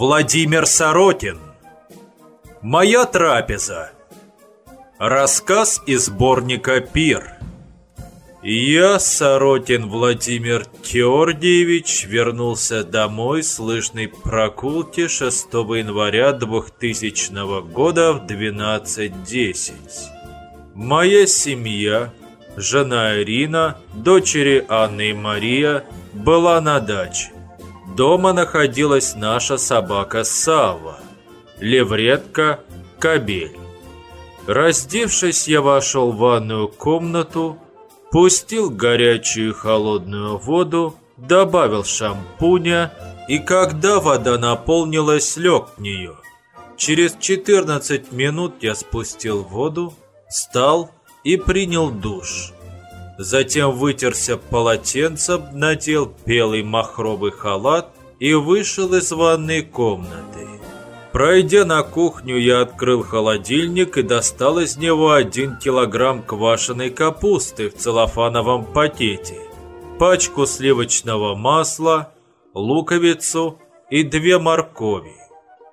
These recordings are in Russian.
Владимир Сорокин Моя трапеза Рассказ из сборника «Пир» Я, Сорокин Владимир Теордиевич, вернулся домой с лыжной прогулки 6 января 2000 года в 12.10. Моя семья, жена Ирина, дочери Анна и Мария, была на даче. Дома находилась наша собака Сава, левретка Кабель. Раздевшись, я вошел в ванную комнату, пустил горячую и холодную воду, добавил шампуня и когда вода наполнилась, лег в нее. Через 14 минут я спустил воду, встал и принял душ. Затем вытерся полотенцем, надел белый махровый халат и вышел из ванной комнаты. Пройдя на кухню, я открыл холодильник и достал из него один килограмм квашеной капусты в целлофановом пакете, пачку сливочного масла, луковицу и две моркови.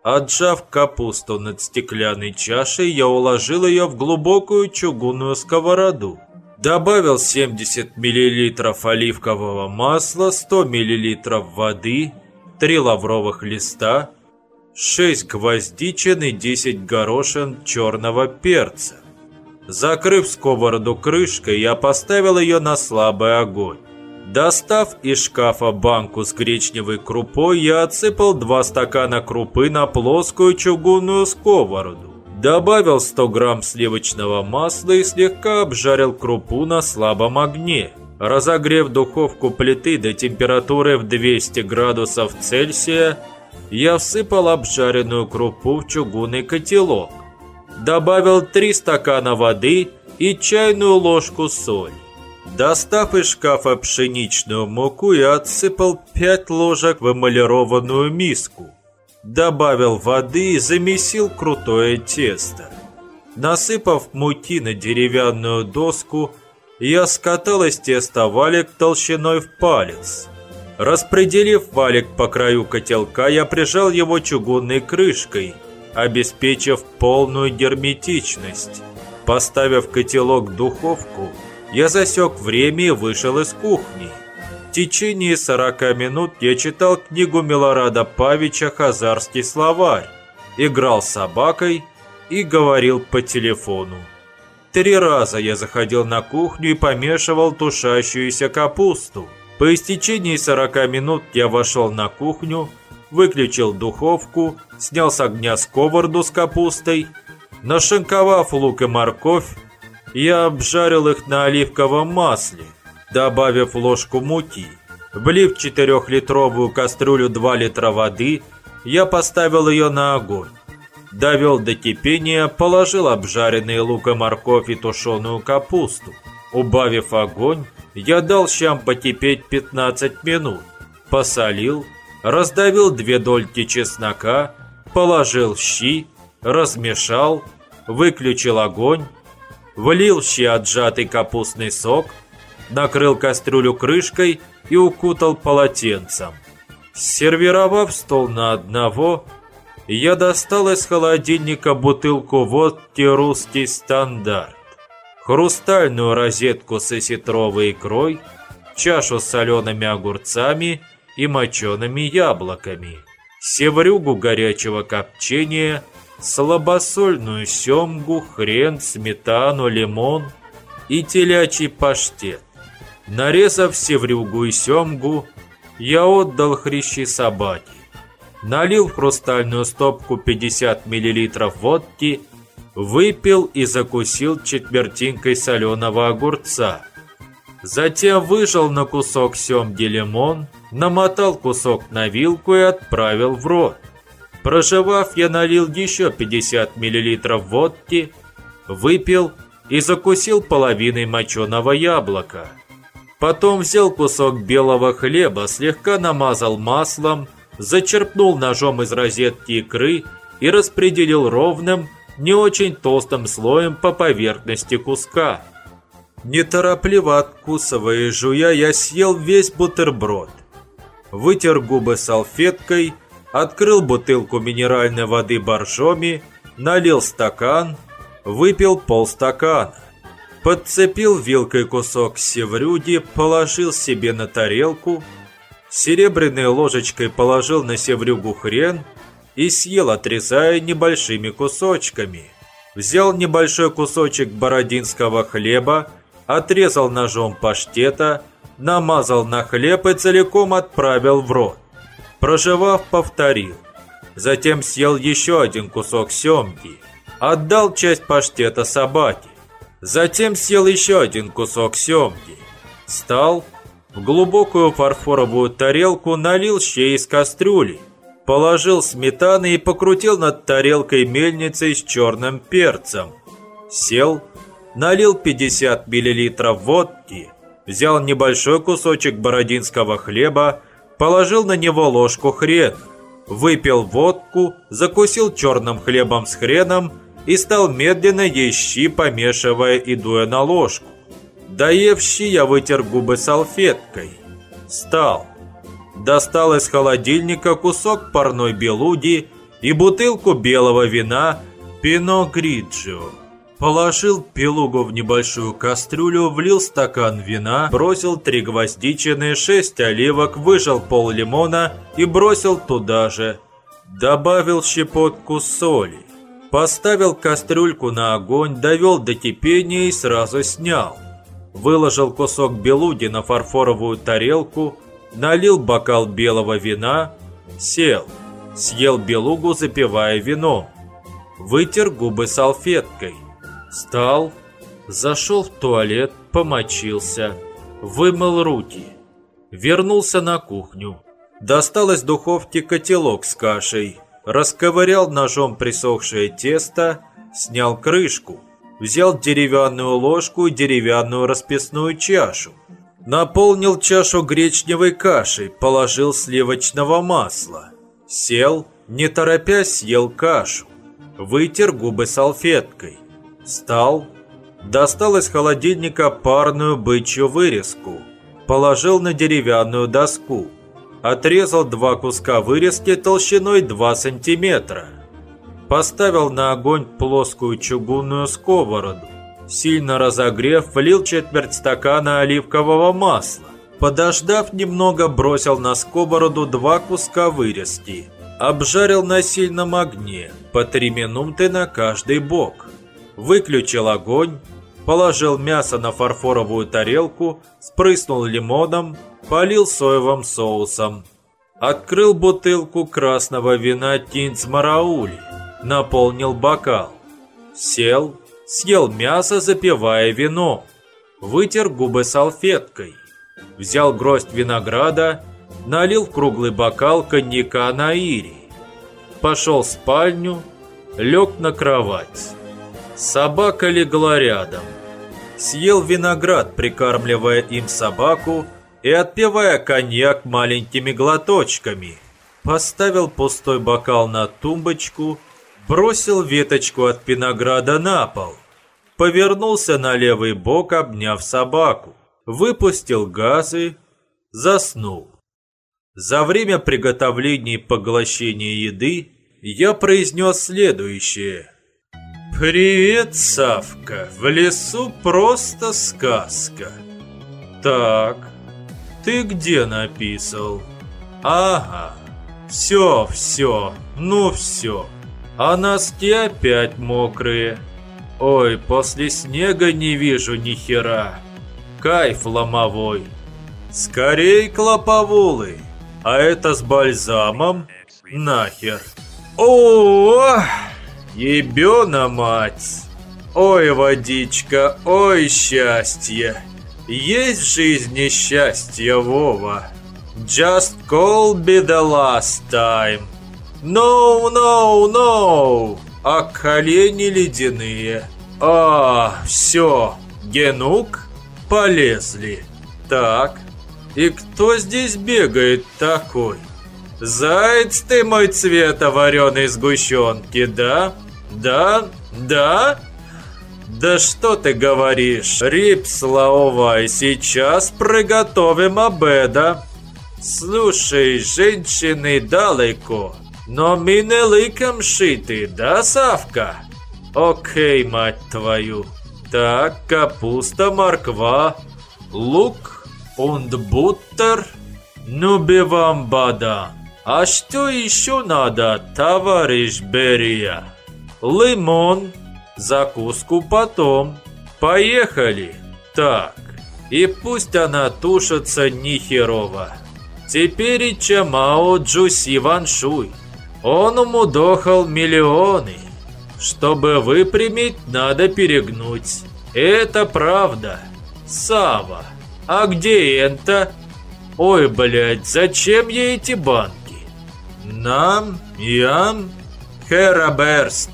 Отжав капусту над стеклянной чашей, я уложил ее в глубокую чугунную сковороду. Добавил 70 мл оливкового масла, 100 мл воды, 3 лавровых листа, 6 гвоздичин и 10 горошин черного перца. Закрыв сковороду крышкой, я поставил ее на слабый огонь. Достав из шкафа банку с гречневой крупой, я отсыпал 2 стакана крупы на плоскую чугунную сковороду. Добавил 100 грамм сливочного масла и слегка обжарил крупу на слабом огне. Разогрев духовку плиты до температуры в 200 градусов Цельсия, я всыпал обжаренную крупу в чугунный котелок. Добавил 3 стакана воды и чайную ложку соли. Достав из шкафа пшеничную муку, я отсыпал 5 ложек в эмалированную миску добавил воды и замесил крутое тесто. Насыпав муки на деревянную доску, я скатал из теста валик толщиной в палец. Распределив валик по краю котелка, я прижал его чугунной крышкой, обеспечив полную герметичность. Поставив котелок в духовку, я засек время и вышел из кухни течение 40 минут я читал книгу Милорада Павича «Хазарский словарь», играл с собакой и говорил по телефону. Три раза я заходил на кухню и помешивал тушащуюся капусту. По истечении 40 минут я вошел на кухню, выключил духовку, снял с огня сковороду с капустой. Нашинковав лук и морковь, я обжарил их на оливковом масле добавив ложку муки. Влив четырехлитровую кастрюлю 2 литра воды, я поставил ее на огонь. Довел до кипения, положил обжаренные лук и морковь и тушеную капусту. Убавив огонь, я дал щам покипеть 15 минут. Посолил, раздавил две дольки чеснока, положил щи, размешал, выключил огонь, влил щи отжатый капустный сок – накрыл кастрюлю крышкой и укутал полотенцем. Сервировав стол на одного, я достал из холодильника бутылку водки «Русский стандарт», хрустальную розетку с осетровой икрой, чашу с солеными огурцами и мочеными яблоками, севрюгу горячего копчения, слабосольную семгу, хрен, сметану, лимон и телячий паштет. Нарезав севрюгу и семгу, я отдал хрящи собаке. Налил в хрустальную стопку 50 мл водки, выпил и закусил четвертинкой соленого огурца. Затем выжал на кусок семги лимон, намотал кусок на вилку и отправил в рот. Прожевав, я налил еще 50 мл водки, выпил и закусил половиной моченого яблока. Потом взял кусок белого хлеба, слегка намазал маслом, зачерпнул ножом из розетки икры и распределил ровным, не очень толстым слоем по поверхности куска. Неторопливо откусывая и жуя, я съел весь бутерброд. Вытер губы салфеткой открыл бутылку минеральной воды боржоми, налил стакан, выпил полстакана. Подцепил вилкой кусок севрюди, положил себе на тарелку, серебряной ложечкой положил на севрюгу хрен и съел, отрезая небольшими кусочками. Взял небольшой кусочек бородинского хлеба, отрезал ножом паштета, намазал на хлеб и целиком отправил в рот. Прожевав, повторил. Затем съел еще один кусок семги. Отдал часть паштета собаке. Затем съел еще один кусок семги. Встал, в глубокую фарфоровую тарелку налил щей из кастрюли. Положил сметаны и покрутил над тарелкой мельницей с черным перцем. Сел, налил 50 мл водки, взял небольшой кусочек бородинского хлеба, положил на него ложку хрена, выпил водку, закусил черным хлебом с хреном и стал медленно есть щи, помешивая и дуя на ложку. Доев щи, я вытер губы салфеткой. Встал. Достал из холодильника кусок парной белуди и бутылку белого вина Пино Гриджио. Положил пилугу в небольшую кастрюлю, влил стакан вина, бросил три гвоздичины, шесть оливок, выжал пол лимона и бросил туда же. Добавил щепотку соли. Поставил кастрюльку на огонь, довел до кипения и сразу снял. Выложил кусок белуди на фарфоровую тарелку, налил бокал белого вина, сел, съел белугу, запивая вином. Вытер губы салфеткой. Встал, зашел в туалет, помочился, вымыл руки. Вернулся на кухню. Достал из духовки котелок с кашей. Расковырял ножом присохшее тесто, снял крышку. Взял деревянную ложку и деревянную расписную чашу. Наполнил чашу гречневой кашей, положил сливочного масла. Сел, не торопясь съел кашу. Вытер губы салфеткой. Встал, достал из холодильника парную бычью вырезку, положил на деревянную доску, отрезал два куска вырезки толщиной 2 сантиметра, поставил на огонь плоскую чугунную сковороду, сильно разогрев, влил четверть стакана оливкового масла, подождав немного, бросил на сковороду два куска вырезки, обжарил на сильном огне, по три минуты на каждый бок. Выключил огонь, положил мясо на фарфоровую тарелку, спрыснул лимоном, полил соевым соусом. Открыл бутылку красного вина Тинц Мараули, наполнил бокал. Сел, съел мясо, запивая вино. Вытер губы салфеткой. Взял гроздь винограда, налил в круглый бокал коньяка на ири. Пошел в спальню, лег на кровать. Собака легла рядом. Съел виноград, прикармливая им собаку и отпивая коньяк маленькими глоточками. Поставил пустой бокал на тумбочку, бросил веточку от винограда на пол. Повернулся на левый бок, обняв собаку. Выпустил газы, заснул. За время приготовления и поглощения еды я произнес следующее – «Привет, Савка! В лесу просто сказка!» «Так, ты где написал?» «Ага, все, все, ну все. А носки опять мокрые. Ой, после снега не вижу ни хера. Кайф ломовой. Скорей клоповулы. А это с бальзамом? Нахер. О! -о! Ебена мать! Ой, водичка, ой, счастье! Есть в жизни счастье, Вова. Just call me the last time. No, no, no. А колени ледяные. А, все, генук, полезли. Так, и кто здесь бегает такой? Заяц ты мой цвета вареной сгущенки, да? Да? Да? Да что ты говоришь? Рипс, Лаовай, сейчас приготовим обеда. Слушай, женщины далеко, но мы не лыком шиты, да, Савка? Окей, мать твою. Так, капуста, морква, лук, und буттер. Ну, бивам бада. А что еще надо, товарищ Берия? Лимон, закуску потом. Поехали. Так, и пусть она тушится нехерово. Теперь и Чамао Джуси Ваншуй. Он умудохал миллионы. Чтобы выпрямить, надо перегнуть. Это правда. Сава. А где это? Ой, блядь, зачем ей эти банки? Нам, ям, Хераберст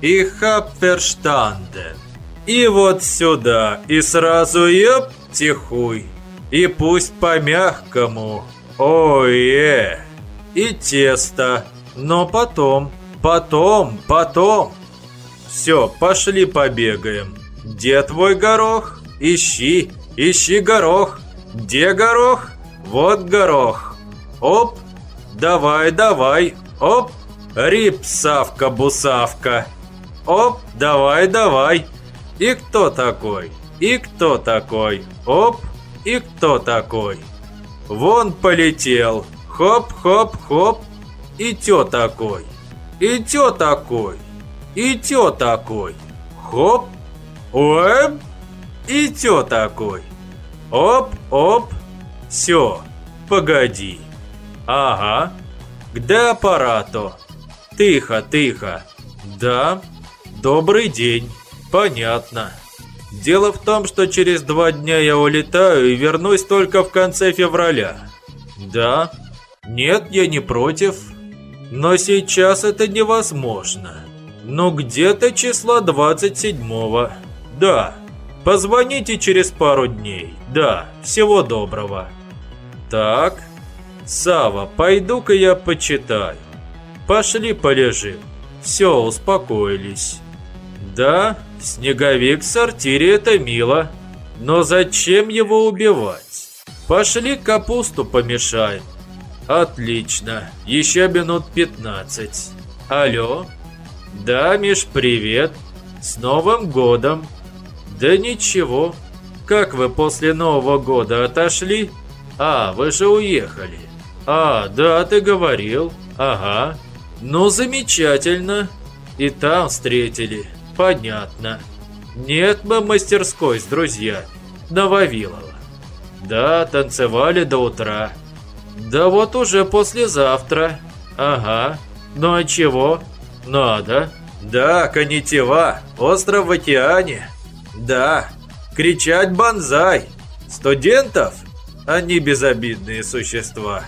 и Хапферштанден. И вот сюда, и сразу еп, тихуй. И пусть по-мягкому. Ой-е. И тесто. Но потом, потом, потом. Все, пошли побегаем. Где твой горох? Ищи, ищи горох. Где горох? Вот горох. Оп, давай, давай. Оп, рипсавка-бусавка. Оп, давай, давай. И кто такой? И кто такой? Оп, и кто такой? Вон полетел. Хоп-хоп-хоп. И тё такой. И тё такой. И тё такой. Хоп. Оп. И тё такой. Оп-оп. Все. Погоди. Ага. Где аппарату? Тихо, тихо. Да. Добрый день. Понятно. Дело в том, что через два дня я улетаю и вернусь только в конце февраля. Да. Нет, я не против. Но сейчас это невозможно. Но где-то числа 27-го. Да. Позвоните через пару дней. Да, всего доброго. Так. Сава, пойду-ка я почитаю. Пошли полежим. Все, успокоились. Да, снеговик в сортире это мило. Но зачем его убивать? Пошли капусту помешаем. Отлично, еще минут 15. Алло? Да, Миш, привет. С Новым годом. Да ничего. Как вы после Нового года отошли? А, вы же уехали. А, да, ты говорил. Ага. Ну, замечательно. И там встретили. Понятно. Нет, мы мастерской с друзьями. На Вавилова. Да, танцевали до утра. Да вот уже послезавтра. Ага. Ну а чего? Надо. Да, Канитева. Остров в океане. Да. Кричать банзай. Студентов? Они безобидные существа.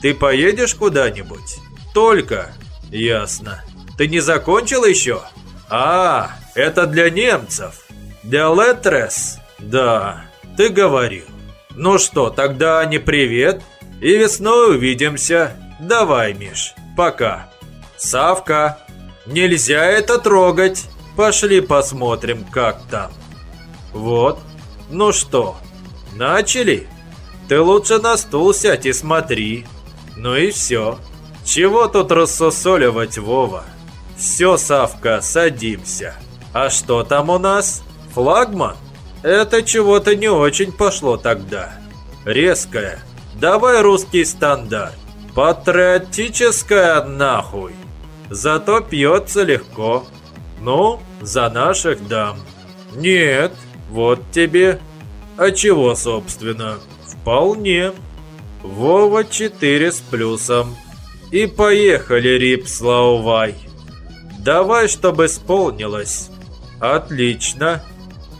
Ты поедешь куда-нибудь? Только. Ясно. Ты не закончил еще? А, это для немцев. Для Летрес? Да, ты говорил. Ну что, тогда не привет. И весной увидимся. Давай, Миш, пока. Савка, нельзя это трогать. Пошли посмотрим, как там. Вот. Ну что, начали? Ты лучше на стул сядь и смотри. Ну и все. Чего тут рассосоливать, Вова? Все, Савка, садимся. А что там у нас? Флагман? Это чего-то не очень пошло тогда. Резкая. Давай русский стандарт. Патриотическая нахуй. Зато пьется легко. Ну, за наших дам. Нет, вот тебе. А чего, собственно? Вполне. Вова 4 с плюсом. И поехали, Рип Слаувай. Давай, чтобы исполнилось. Отлично.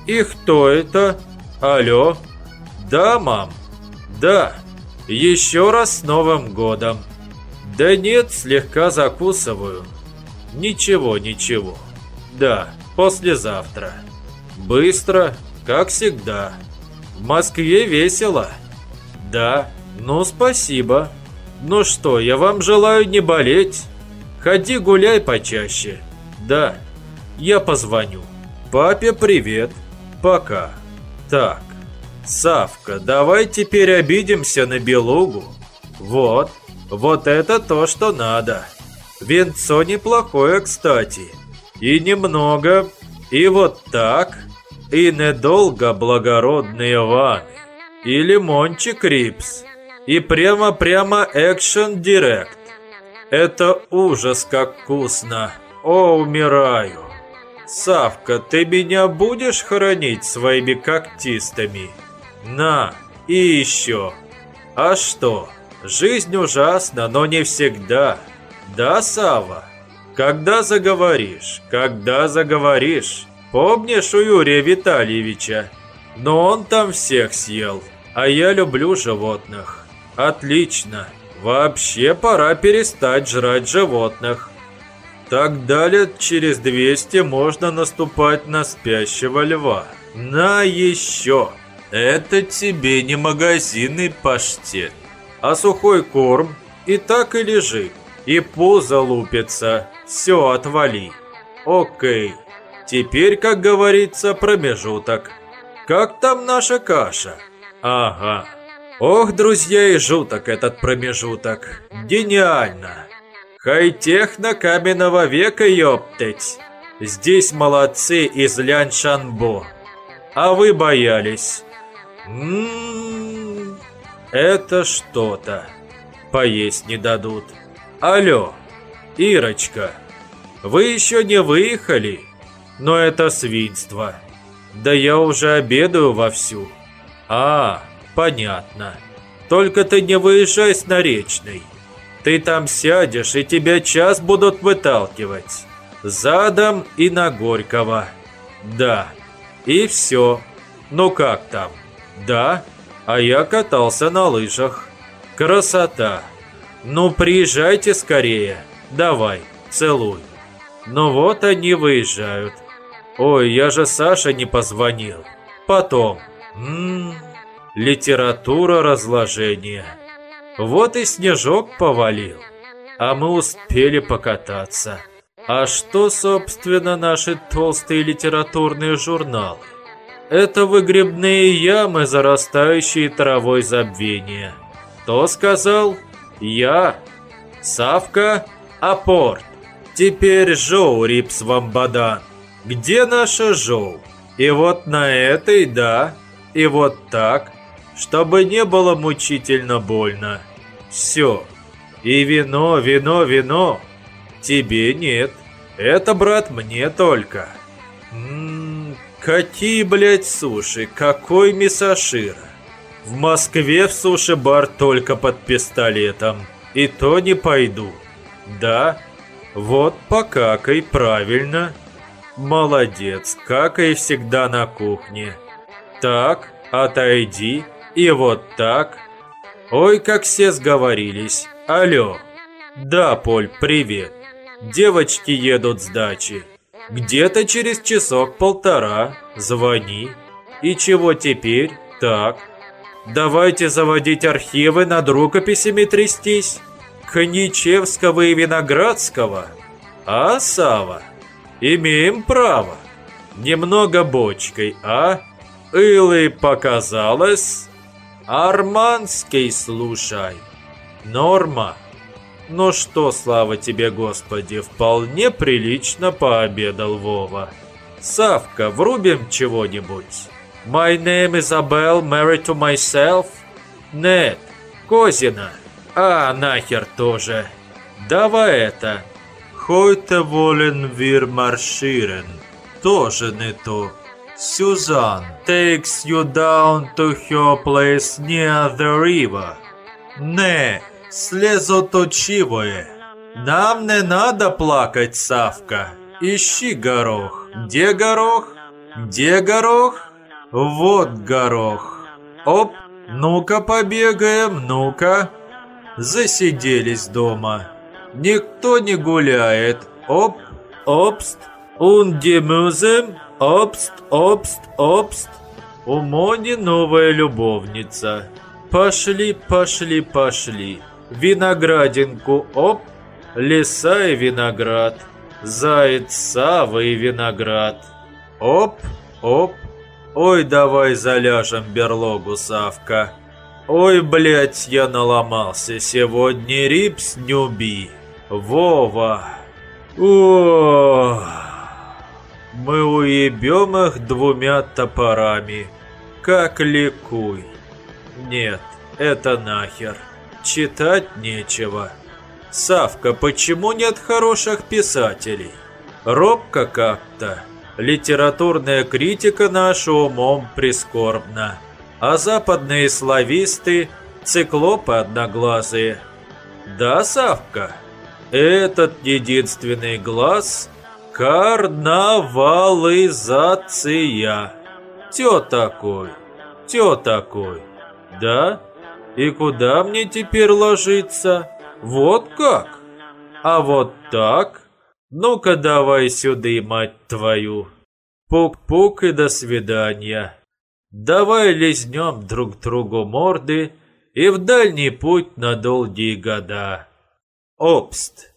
И кто это? Алло? Да, мам? Да. Еще раз с Новым годом. Да нет, слегка закусываю. Ничего, ничего. Да, послезавтра. Быстро, как всегда. В Москве весело. Да, ну спасибо. Ну что, я вам желаю не болеть. Ходи гуляй почаще. Да, я позвоню. Папе привет. Пока. Так, Савка, давай теперь обидимся на Белугу. Вот, вот это то, что надо. Венцо неплохое, кстати. И немного, и вот так, и недолго благородные ваны. И лимончик рипс. И прямо-прямо экшен директ. Это ужас как вкусно. О, умираю. Савка, ты меня будешь хоронить своими когтистами? На, и еще. А что? Жизнь ужасна, но не всегда. Да, Сава? Когда заговоришь, когда заговоришь. Помнишь у Юрия Витальевича? Но он там всех съел, а я люблю животных. Отлично. Вообще пора перестать жрать животных. Тогда лет через 200 можно наступать на спящего льва. На еще! Это тебе не магазинный паштет, а сухой корм и так и лежит. И пузо лупится. Все, отвали. Окей. Теперь, как говорится, промежуток. Как там наша каша? Ага. Ох, друзья, и жуток этот промежуток. Гениально. Хай-техно каменного века, ёптать. Здесь молодцы из Ляншанбо. А вы боялись. Ммм, это что-то. Поесть не дадут. Алло, Ирочка, вы еще не выехали? Но это свинство. Да я уже обедаю вовсю. А, понятно. Только ты не выезжай с Наречной. Ты там сядешь, и тебя час будут выталкивать. Задом и на Горького. Да. И все. Ну как там? Да. А я катался на лыжах. Красота. Ну приезжайте скорее. Давай, целуй. Ну вот они выезжают. Ой, я же Саше не позвонил. Потом. Ммм, литература разложения. Вот и снежок повалил. А мы успели покататься. А что, собственно, наши толстые литературные журналы? Это выгребные ямы, зарастающие травой забвения. Кто сказал? Я. Савка, апорт. Теперь Жоу Рипс Вамбадан. Где наша Жоу? И вот на этой, да, и вот так, чтобы не было мучительно больно. Все. И вино, вино, вино. Тебе нет. Это, брат, мне только. Ммм, какие, блядь, суши, какой мисашира. В Москве в суши-бар только под пистолетом. И то не пойду. Да, вот покакай, правильно. Молодец, какай всегда на кухне. Так, отойди. И вот так. Ой, как все сговорились. Алло. Да, Поль, привет. Девочки едут с дачи. Где-то через часок-полтора. Звони. И чего теперь? Так. Давайте заводить архивы над рукописями трястись. Коничевского и Виноградского. А, Сава? Имеем право. Немного бочкой, а? Илы показалось... Арманский слушай. Норма. Ну что, слава тебе, Господи, вполне прилично пообедал Вова. Савка, врубим чего-нибудь? My name is Abel, married to myself? Нет, Козина. А, нахер тоже. Давай это. Heute wollen wir marschieren. Тоже не то. Susan takes you down to her place near the river. Не, слезоточивое. Нам не надо плакать, Савка. Ищи горох. Где горох? Где горох? Вот горох. Оп, ну-ка побегаем, ну-ка. Засиделись дома. Никто не гуляет. Оп, опст, ундемузем. Обст, обст, обст. У Мони новая любовница. Пошли, пошли, пошли. Виноградинку, оп. Леса и виноград. Заяц, сава и виноград. Оп, оп. Ой, давай заляжем берлогу, Савка. Ой, блядь, я наломался сегодня, Рипс Нюби. Вова. О, мы уебем их двумя топорами. Как ликуй. Нет, это нахер. Читать нечего. Савка, почему нет хороших писателей? Робко как-то. Литературная критика наша умом прискорбна. А западные слависты – циклопы одноглазые. Да, Савка? Этот единственный глаз – карнавализация. Тё такой, тё такой. Да? И куда мне теперь ложиться? Вот как? А вот так? Ну-ка давай сюда, мать твою. Пук-пук и до свидания. Давай лизнем друг другу морды и в дальний путь на долгие года. Обст.